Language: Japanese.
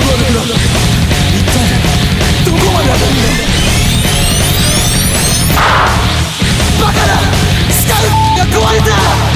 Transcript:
一体どこまで当たるんだバカなスカウが壊れた